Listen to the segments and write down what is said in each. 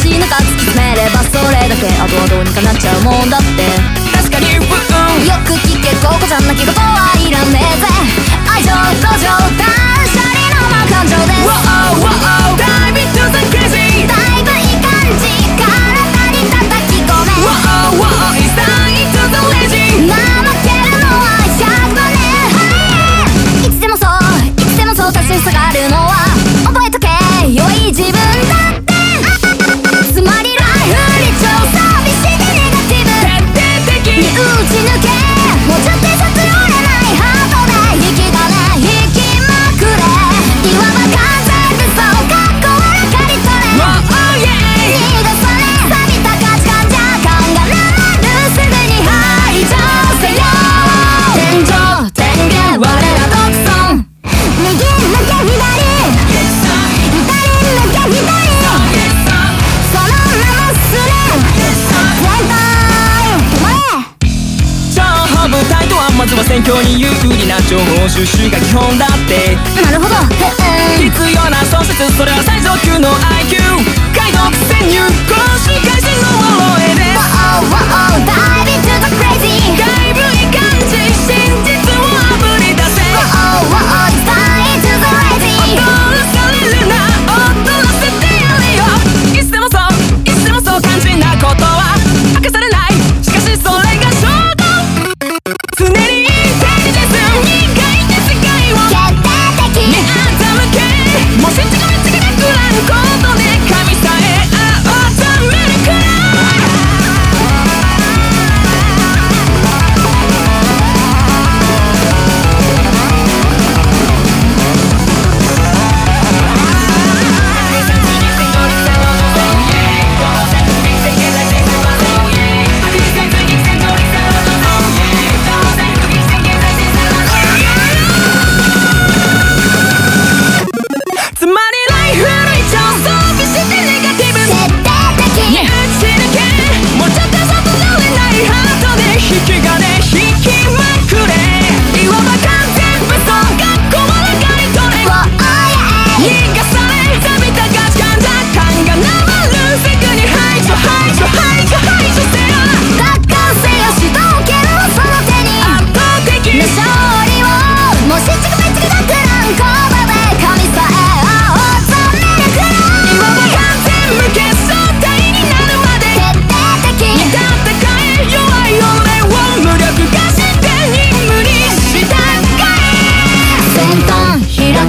死ぬか突き詰めればそれだけあとはどうにかなっちゃうもんだって。確かによく聞けここじゃなきゃことはいらねえぜ。愛情路上に有利な情報収集が基本だって。なるほど。必要な小説それは最上級の IQ 解読潜入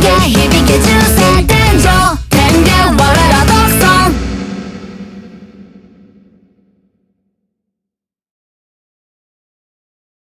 け響け